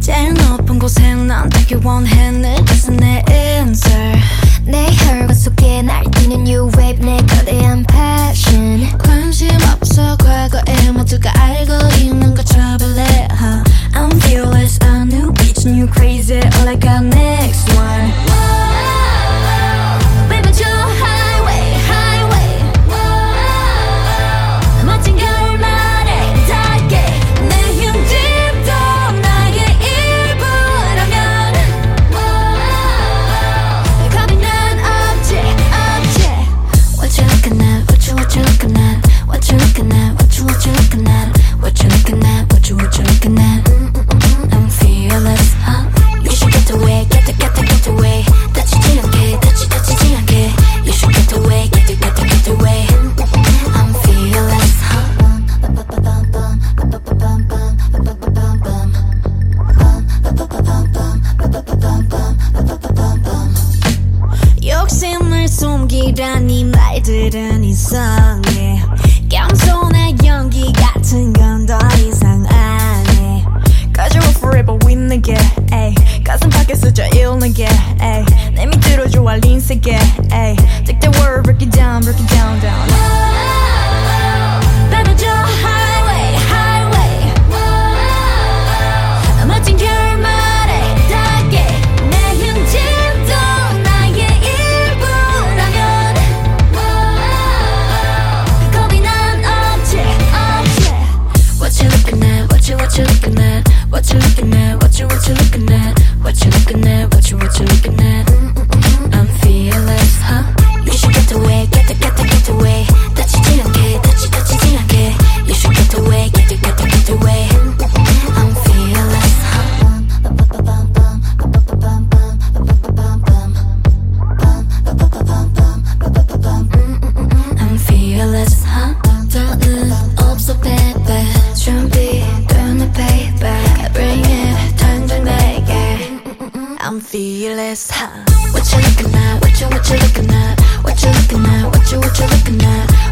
제일 높은 곳에 난 되길 원해 늦어서 내 answer 내 혈관 속에 날뛰는 new wave 내 거대한 passion 관심 없어 과거에 모두가 알고 있는 거 trouble it huh? I'm fearless a new bitch new crazy all I got 숨기라니 말들은 이상해 겸손의 연기 같은 건 더 이상 안해 Cause you're forever with 내게 에이. 가슴 밖에서 저일내게 내 밑으로 좋아 린세게 Take the word, break it down, break it down, down looking at? What you looking at? What you what you looking at? What you looking at? What you what you looking at?